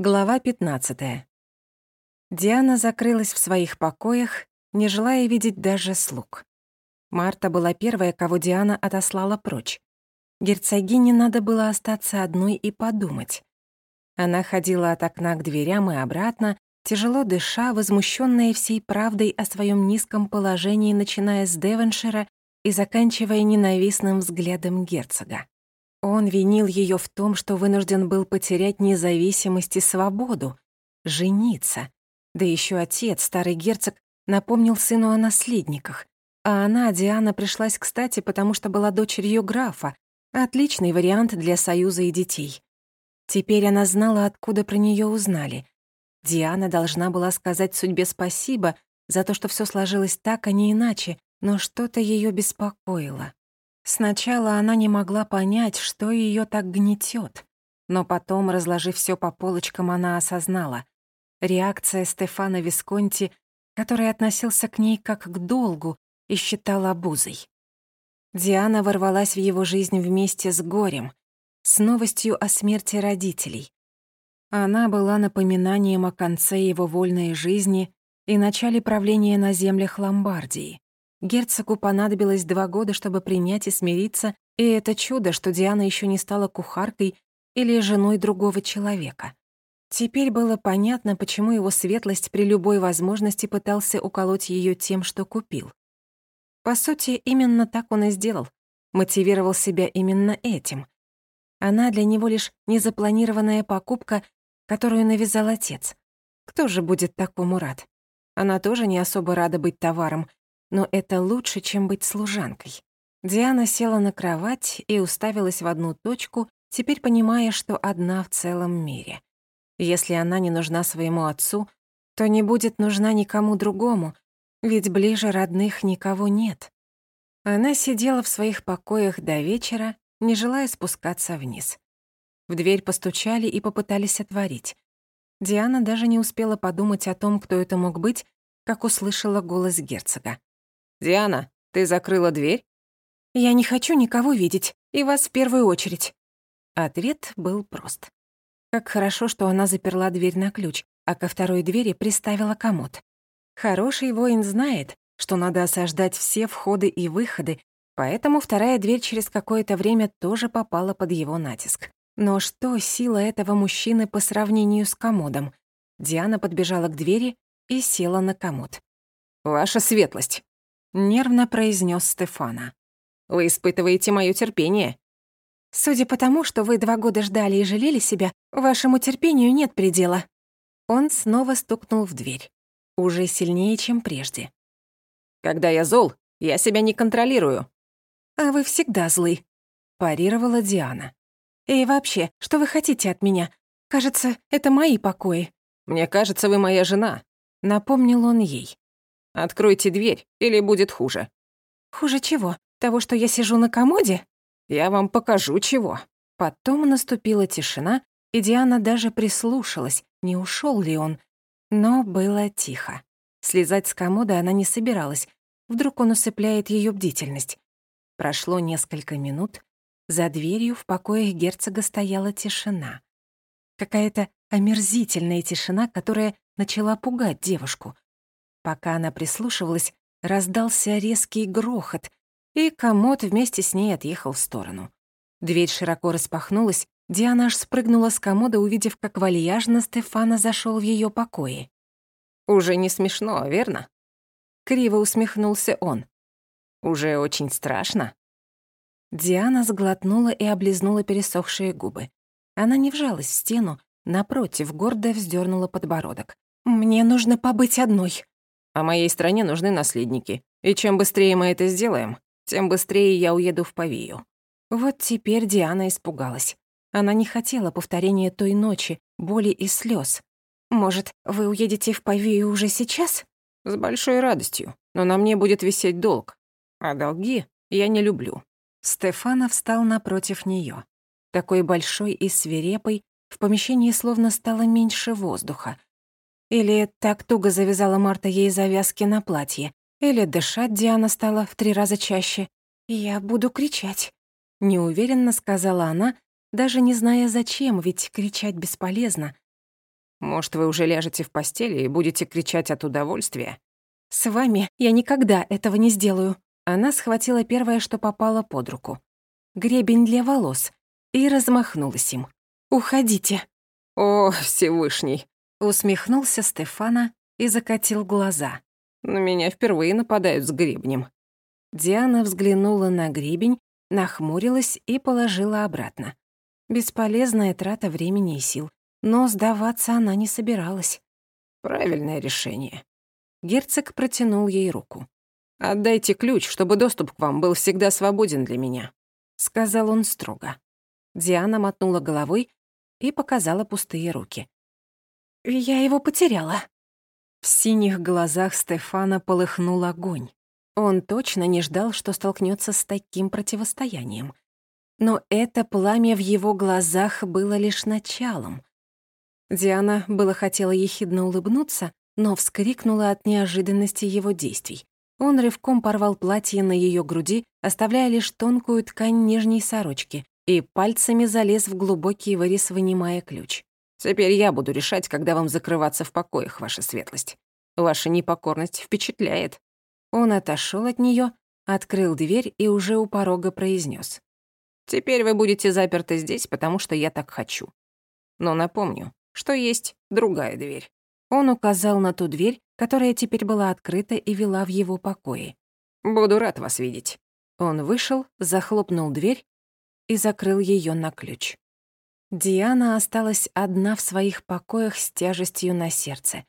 Глава 15. Диана закрылась в своих покоях, не желая видеть даже слуг. Марта была первая, кого Диана отослала прочь. Герцогине надо было остаться одной и подумать. Она ходила от окна к дверям и обратно, тяжело дыша, возмущенная всей правдой о своем низком положении, начиная с Девоншира и заканчивая ненавистным взглядом герцога. Он винил ее в том, что вынужден был потерять независимость и свободу, жениться. Да еще отец, старый герцог, напомнил сыну о наследниках. А она, Диана, пришлась кстати, потому что была дочерью графа. Отличный вариант для союза и детей. Теперь она знала, откуда про нее узнали. Диана должна была сказать судьбе спасибо за то, что все сложилось так, а не иначе, но что-то ее беспокоило. Сначала она не могла понять, что ее так гнетет, но потом, разложив все по полочкам, она осознала. Реакция Стефана Висконти, который относился к ней как к долгу и считал обузой. Диана ворвалась в его жизнь вместе с горем, с новостью о смерти родителей. Она была напоминанием о конце его вольной жизни и начале правления на землях Ломбардии. Герцогу понадобилось два года, чтобы принять и смириться, и это чудо, что Диана еще не стала кухаркой или женой другого человека. Теперь было понятно, почему его светлость при любой возможности пытался уколоть ее тем, что купил. По сути, именно так он и сделал, мотивировал себя именно этим. Она для него лишь незапланированная покупка, которую навязал отец. Кто же будет такому рад? Она тоже не особо рада быть товаром, но это лучше, чем быть служанкой. Диана села на кровать и уставилась в одну точку, теперь понимая, что одна в целом мире. Если она не нужна своему отцу, то не будет нужна никому другому, ведь ближе родных никого нет. Она сидела в своих покоях до вечера, не желая спускаться вниз. В дверь постучали и попытались отворить. Диана даже не успела подумать о том, кто это мог быть, как услышала голос герцога. «Диана, ты закрыла дверь?» «Я не хочу никого видеть, и вас в первую очередь». Ответ был прост. Как хорошо, что она заперла дверь на ключ, а ко второй двери приставила комод. Хороший воин знает, что надо осаждать все входы и выходы, поэтому вторая дверь через какое-то время тоже попала под его натиск. Но что сила этого мужчины по сравнению с комодом? Диана подбежала к двери и села на комод. «Ваша светлость!» Нервно произнес Стефана. Вы испытываете моё терпение. Судя по тому, что вы два года ждали и жалели себя, вашему терпению нет предела. Он снова стукнул в дверь. Уже сильнее, чем прежде. Когда я зол, я себя не контролирую. А вы всегда злы, парировала Диана. И вообще, что вы хотите от меня? Кажется, это мои покои. Мне кажется, вы моя жена, напомнил он ей. Откройте дверь, или будет хуже». «Хуже чего? Того, что я сижу на комоде?» «Я вам покажу, чего». Потом наступила тишина, и Диана даже прислушалась, не ушел ли он. Но было тихо. Слезать с комода она не собиралась. Вдруг он усыпляет ее бдительность. Прошло несколько минут. За дверью в покоях герцога стояла тишина. Какая-то омерзительная тишина, которая начала пугать девушку. Пока она прислушивалась, раздался резкий грохот, и комод вместе с ней отъехал в сторону. Дверь широко распахнулась, Диана аж спрыгнула с комода, увидев, как вальяжно Стефана зашел в ее покои. «Уже не смешно, верно?» Криво усмехнулся он. «Уже очень страшно?» Диана сглотнула и облизнула пересохшие губы. Она не вжалась в стену, напротив, гордо вздернула подбородок. «Мне нужно побыть одной», а моей стране нужны наследники. И чем быстрее мы это сделаем, тем быстрее я уеду в Павию». Вот теперь Диана испугалась. Она не хотела повторения той ночи, боли и слез. «Может, вы уедете в Павию уже сейчас?» «С большой радостью, но на мне будет висеть долг. А долги я не люблю». Стефана встал напротив нее. Такой большой и свирепый, в помещении словно стало меньше воздуха. Или так туго завязала Марта ей завязки на платье. Или дышать Диана стала в три раза чаще. «Я буду кричать», — неуверенно сказала она, даже не зная зачем, ведь кричать бесполезно. Может, вы уже ляжете в постели и будете кричать от удовольствия? С вами я никогда этого не сделаю. Она схватила первое, что попало под руку. Гребень для волос. И размахнулась им. «Уходите». «О, Всевышний!» Усмехнулся Стефана и закатил глаза. «На меня впервые нападают с гребнем». Диана взглянула на гребень, нахмурилась и положила обратно. Бесполезная трата времени и сил. Но сдаваться она не собиралась. «Правильное решение». Герцог протянул ей руку. «Отдайте ключ, чтобы доступ к вам был всегда свободен для меня», — сказал он строго. Диана мотнула головой и показала пустые руки. «Я его потеряла». В синих глазах Стефана полыхнул огонь. Он точно не ждал, что столкнется с таким противостоянием. Но это пламя в его глазах было лишь началом. Диана было хотела ехидно улыбнуться, но вскрикнула от неожиданности его действий. Он рывком порвал платье на ее груди, оставляя лишь тонкую ткань нижней сорочки, и пальцами залез в глубокий вырез, вынимая ключ. «Теперь я буду решать, когда вам закрываться в покоях, ваша светлость. Ваша непокорность впечатляет». Он отошел от нее, открыл дверь и уже у порога произнес: «Теперь вы будете заперты здесь, потому что я так хочу. Но напомню, что есть другая дверь». Он указал на ту дверь, которая теперь была открыта и вела в его покои. «Буду рад вас видеть». Он вышел, захлопнул дверь и закрыл ее на ключ. Диана осталась одна в своих покоях с тяжестью на сердце.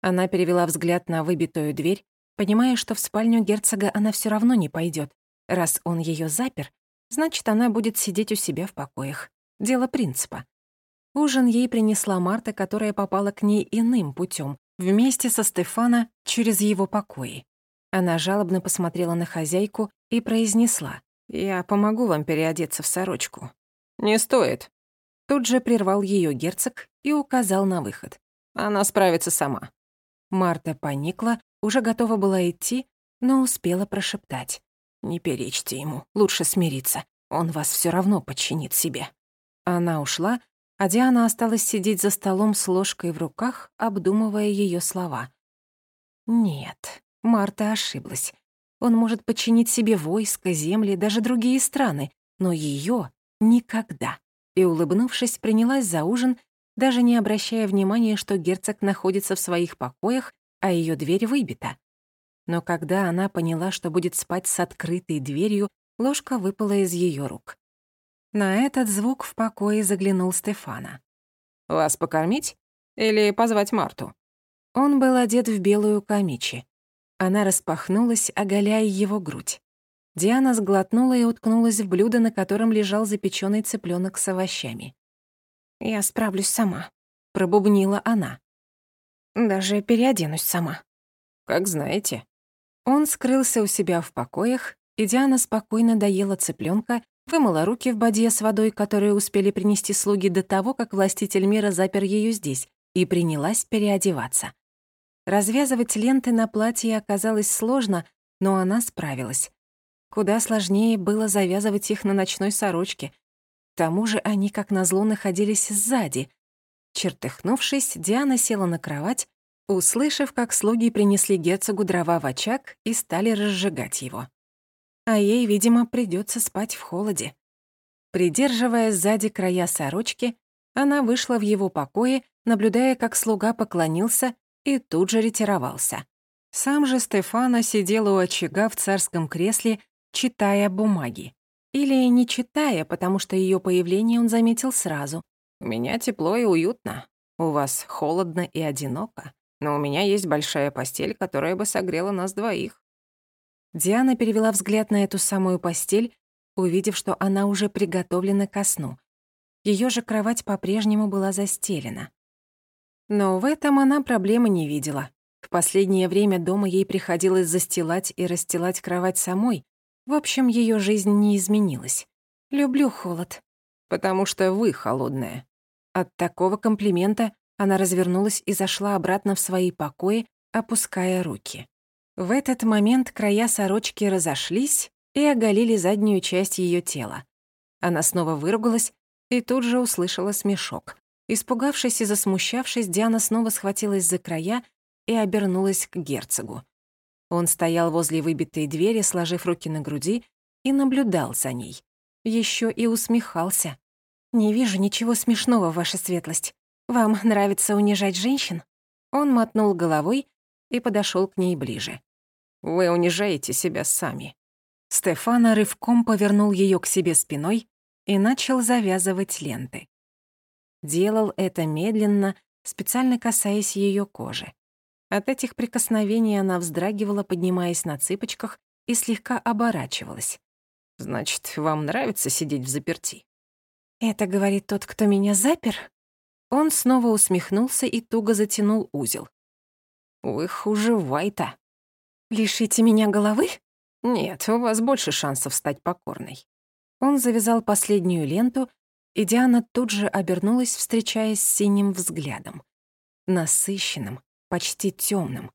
Она перевела взгляд на выбитую дверь, понимая, что в спальню герцога она все равно не пойдет. Раз он ее запер, значит, она будет сидеть у себя в покоях. Дело принципа. Ужин ей принесла Марта, которая попала к ней иным путем, вместе со Стефана через его покои. Она жалобно посмотрела на хозяйку и произнесла. «Я помогу вам переодеться в сорочку». «Не стоит». Тут же прервал ее герцог и указал на выход. «Она справится сама». Марта поникла, уже готова была идти, но успела прошептать. «Не перечьте ему, лучше смириться. Он вас все равно подчинит себе». Она ушла, а Диана осталась сидеть за столом с ложкой в руках, обдумывая ее слова. Нет, Марта ошиблась. Он может подчинить себе войско, земли, даже другие страны, но ее никогда. И, улыбнувшись, принялась за ужин, даже не обращая внимания, что герцог находится в своих покоях, а ее дверь выбита. Но когда она поняла, что будет спать с открытой дверью, ложка выпала из ее рук. На этот звук в покое заглянул Стефана. «Вас покормить? Или позвать Марту?» Он был одет в белую камичи. Она распахнулась, оголяя его грудь. Диана сглотнула и уткнулась в блюдо, на котором лежал запеченный цыпленок с овощами. «Я справлюсь сама», — пробубнила она. «Даже переоденусь сама». «Как знаете». Он скрылся у себя в покоях, и Диана спокойно доела цыпленка вымыла руки в бадье с водой, которую успели принести слуги до того, как властитель мира запер ее здесь, и принялась переодеваться. Развязывать ленты на платье оказалось сложно, но она справилась. Куда сложнее было завязывать их на ночной сорочке. К тому же они, как назло, находились сзади. Чертыхнувшись, Диана села на кровать, услышав, как слуги принесли герцогу дрова в очаг и стали разжигать его а ей, видимо, придется спать в холоде. Придерживая сзади края сорочки, она вышла в его покое, наблюдая, как слуга поклонился и тут же ретировался. Сам же Стефана сидел у очага в царском кресле, читая бумаги. Или не читая, потому что ее появление он заметил сразу. «У меня тепло и уютно. У вас холодно и одиноко. Но у меня есть большая постель, которая бы согрела нас двоих. Диана перевела взгляд на эту самую постель, увидев, что она уже приготовлена ко сну. Ее же кровать по-прежнему была застелена. Но в этом она проблемы не видела. В последнее время дома ей приходилось застилать и расстилать кровать самой. В общем, ее жизнь не изменилась. «Люблю холод». «Потому что вы холодная». От такого комплимента она развернулась и зашла обратно в свои покои, опуская руки. В этот момент края сорочки разошлись и оголили заднюю часть ее тела. Она снова выругалась и тут же услышала смешок. Испугавшись и засмущавшись, Диана снова схватилась за края и обернулась к герцогу. Он стоял возле выбитой двери, сложив руки на груди, и наблюдал за ней. Еще и усмехался. «Не вижу ничего смешного, ваша светлость. Вам нравится унижать женщин?» Он мотнул головой и подошел к ней ближе. «Вы унижаете себя сами». Стефана рывком повернул ее к себе спиной и начал завязывать ленты. Делал это медленно, специально касаясь ее кожи. От этих прикосновений она вздрагивала, поднимаясь на цыпочках, и слегка оборачивалась. «Значит, вам нравится сидеть в заперти?» «Это говорит тот, кто меня запер?» Он снова усмехнулся и туго затянул узел. «Вы хуже Вайта». «Лишите меня головы?» «Нет, у вас больше шансов стать покорной». Он завязал последнюю ленту, и Диана тут же обернулась, встречаясь с синим взглядом. Насыщенным, почти темным.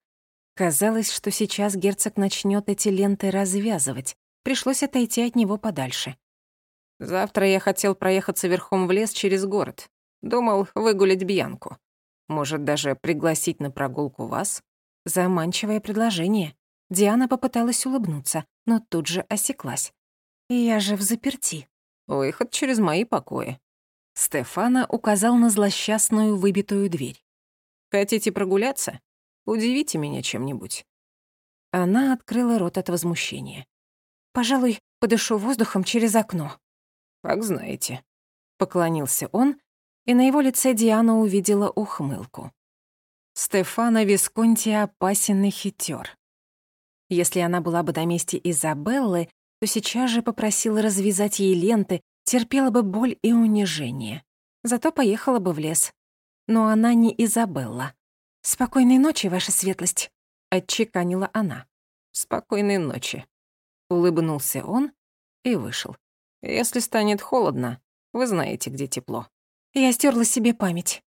Казалось, что сейчас герцог начнет эти ленты развязывать. Пришлось отойти от него подальше. «Завтра я хотел проехаться верхом в лес через город. Думал выгулять Бьянку. Может, даже пригласить на прогулку вас?» Заманчивое предложение. Диана попыталась улыбнуться, но тут же осеклась. «Я же в заперти». «Выход через мои покои». Стефана указал на злосчастную выбитую дверь. Хотите прогуляться? Удивите меня чем-нибудь». Она открыла рот от возмущения. «Пожалуй, подышу воздухом через окно». «Как знаете». Поклонился он, и на его лице Диана увидела ухмылку. Стефана Висконти опасен и хитер. Если она была бы на месте Изабеллы, то сейчас же попросила развязать ей ленты, терпела бы боль и унижение. Зато поехала бы в лес, но она не Изабелла. «Спокойной ночи, ваша светлость», — отчеканила она. «Спокойной ночи», — улыбнулся он и вышел. «Если станет холодно, вы знаете, где тепло». Я стерла себе память.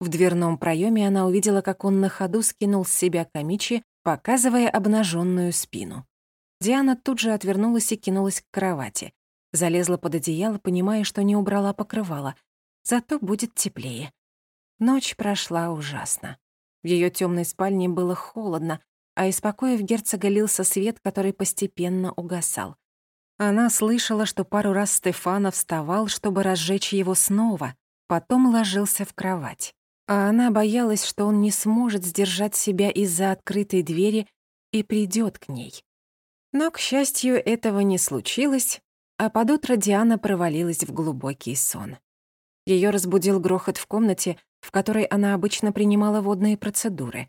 В дверном проеме она увидела, как он на ходу скинул с себя камичи, показывая обнаженную спину. Диана тут же отвернулась и кинулась к кровати. Залезла под одеяло, понимая, что не убрала покрывало. Зато будет теплее. Ночь прошла ужасно. В ее темной спальне было холодно, а из покоев герцога лился свет, который постепенно угасал. Она слышала, что пару раз Стефана вставал, чтобы разжечь его снова, потом ложился в кровать. А она боялась, что он не сможет сдержать себя из-за открытой двери и придет к ней. Но, к счастью, этого не случилось, а под утро Диана провалилась в глубокий сон. Ее разбудил грохот в комнате, в которой она обычно принимала водные процедуры.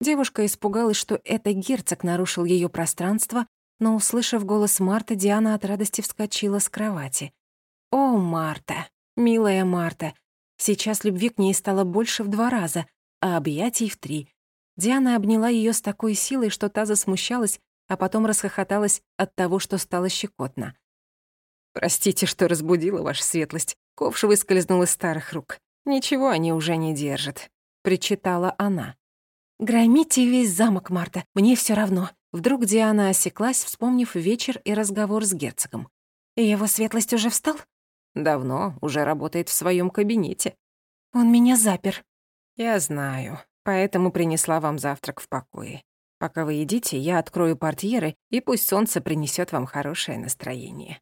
Девушка испугалась, что это герцог нарушил ее пространство, но, услышав голос Марты, Диана от радости вскочила с кровати. «О, Марта! Милая Марта! Сейчас любви к ней стало больше в два раза, а объятий в три». Диана обняла ее с такой силой, что та засмущалась, а потом расхохоталась от того, что стало щекотно. «Простите, что разбудила ваша светлость. Ковш выскользнул из старых рук. «Ничего они уже не держат», — причитала она. «Громите весь замок, Марта, мне все равно». Вдруг Диана осеклась, вспомнив вечер и разговор с герцогом. «Его светлость уже встал?» «Давно, уже работает в своем кабинете». «Он меня запер». «Я знаю, поэтому принесла вам завтрак в покое. Пока вы едите, я открою портьеры, и пусть солнце принесет вам хорошее настроение».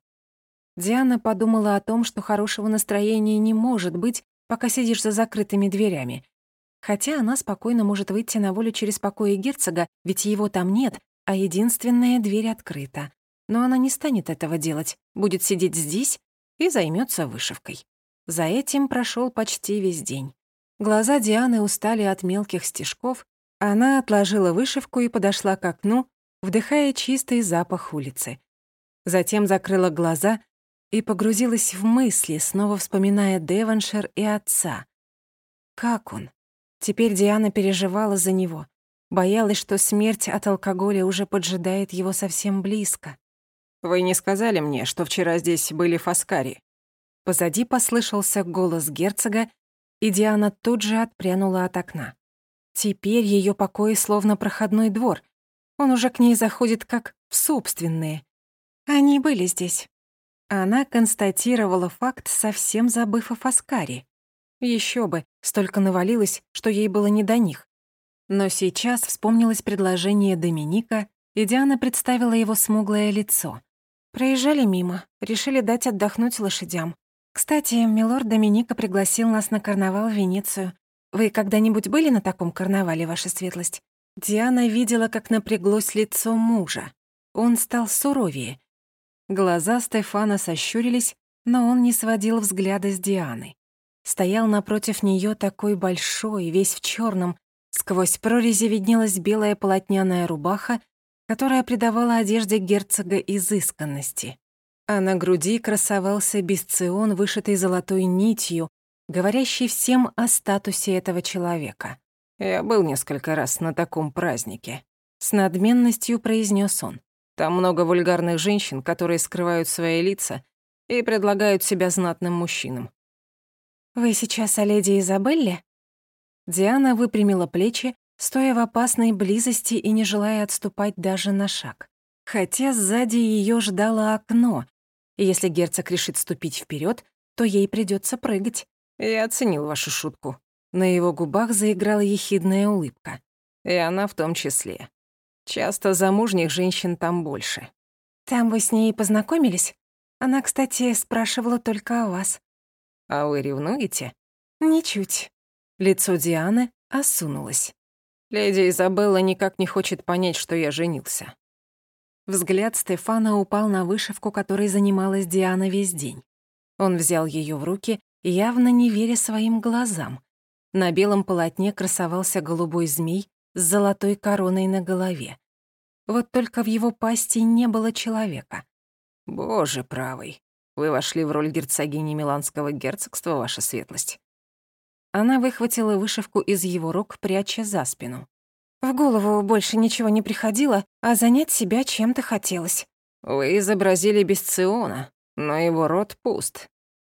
Диана подумала о том, что хорошего настроения не может быть, пока сидишь за закрытыми дверями. Хотя она спокойно может выйти на волю через покои герцога, ведь его там нет, а единственная дверь открыта. Но она не станет этого делать, будет сидеть здесь и займется вышивкой. За этим прошел почти весь день. Глаза Дианы устали от мелких стежков, она отложила вышивку и подошла к окну, вдыхая чистый запах улицы. Затем закрыла глаза и погрузилась в мысли, снова вспоминая Деваншир и отца. Как он? Теперь Диана переживала за него, боялась, что смерть от алкоголя уже поджидает его совсем близко. «Вы не сказали мне, что вчера здесь были фаскари?» Позади послышался голос герцога, и Диана тут же отпрянула от окна. Теперь ее покои словно проходной двор. Он уже к ней заходит как в собственные. Они были здесь. Она констатировала факт, совсем забыв о Фаскаре. Еще бы, столько навалилось, что ей было не до них. Но сейчас вспомнилось предложение Доминика, и Диана представила его смуглое лицо. Проезжали мимо, решили дать отдохнуть лошадям. Кстати, милорд Доминика пригласил нас на карнавал в Венецию. Вы когда-нибудь были на таком карнавале, ваша светлость? Диана видела, как напряглось лицо мужа. Он стал суровее. Глаза Стефана сощурились, но он не сводил взгляда с Дианы. Стоял напротив нее такой большой, весь в черном. Сквозь прорези виднелась белая полотняная рубаха, которая придавала одежде герцога изысканности. А на груди красовался бесцион, вышитый золотой нитью, говорящий всем о статусе этого человека. «Я был несколько раз на таком празднике», — с надменностью произнес он. «Там много вульгарных женщин, которые скрывают свои лица и предлагают себя знатным мужчинам». «Вы сейчас о леди Изабелле?» Диана выпрямила плечи, стоя в опасной близости и не желая отступать даже на шаг. Хотя сзади ее ждало окно, и если герцог решит ступить вперед, то ей придется прыгать. Я оценил вашу шутку. На его губах заиграла ехидная улыбка. И она в том числе. Часто замужних женщин там больше. Там вы с ней познакомились? Она, кстати, спрашивала только о вас. А вы ревнуете? Ничуть. Лицо Дианы осунулось. Леди Изабелла никак не хочет понять, что я женился. Взгляд Стефана упал на вышивку, которой занималась Диана весь день. Он взял ее в руки, явно не веря своим глазам. На белом полотне красовался голубой змей с золотой короной на голове. Вот только в его пасти не было человека. «Боже правый, вы вошли в роль герцогини Миланского герцогства, ваша светлость». Она выхватила вышивку из его рук, пряча за спину. В голову больше ничего не приходило, а занять себя чем-то хотелось. «Вы изобразили Бесциона, но его рот пуст».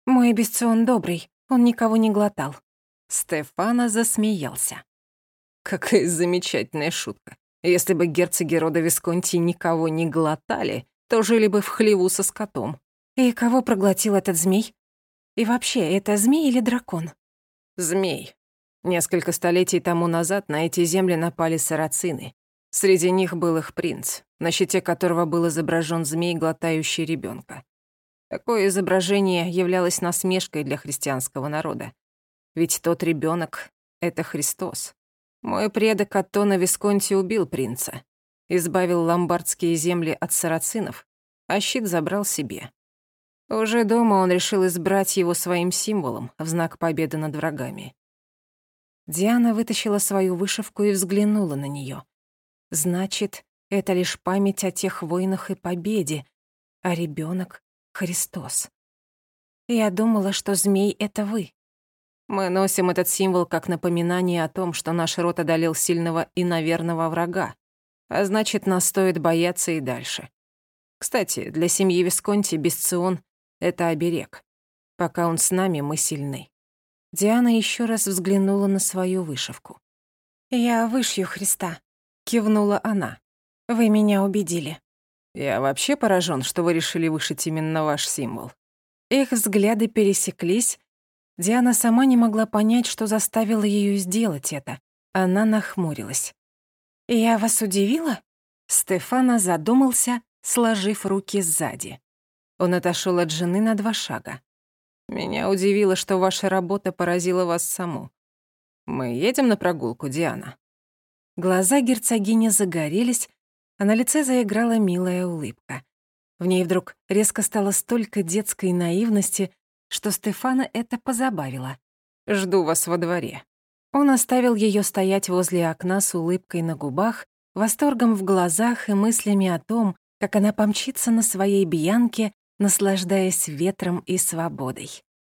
«Мой Бесцион добрый, он никого не глотал». Стефана засмеялся. Какая замечательная шутка. Если бы герцоги рода Висконти никого не глотали, то жили бы в хлеву со скотом. И кого проглотил этот змей? И вообще, это змей или дракон? Змей. Несколько столетий тому назад на эти земли напали сарацины. Среди них был их принц, на щите которого был изображен змей, глотающий ребенка. Такое изображение являлось насмешкой для христианского народа. Ведь тот ребенок — это Христос. Мой предок Аттона Висконти убил принца, избавил ломбардские земли от сарацинов, а щит забрал себе. Уже дома он решил избрать его своим символом в знак победы над врагами. Диана вытащила свою вышивку и взглянула на нее. Значит, это лишь память о тех войнах и победе, а ребенок Христос. Я думала, что змей — это вы. Мы носим этот символ как напоминание о том, что наш род одолел сильного и наверного врага, а значит, нас стоит бояться и дальше. Кстати, для семьи Висконти Бесцион — это оберег. Пока он с нами, мы сильны. Диана еще раз взглянула на свою вышивку. «Я вышью Христа», — кивнула она. «Вы меня убедили». «Я вообще поражен, что вы решили вышить именно ваш символ». Их взгляды пересеклись, Диана сама не могла понять, что заставило ее сделать это. Она нахмурилась. «Я вас удивила?» Стефана задумался, сложив руки сзади. Он отошел от жены на два шага. «Меня удивило, что ваша работа поразила вас саму. Мы едем на прогулку, Диана?» Глаза герцогини загорелись, а на лице заиграла милая улыбка. В ней вдруг резко стало столько детской наивности, что Стефана это позабавило. «Жду вас во дворе». Он оставил ее стоять возле окна с улыбкой на губах, восторгом в глазах и мыслями о том, как она помчится на своей бьянке, наслаждаясь ветром и свободой.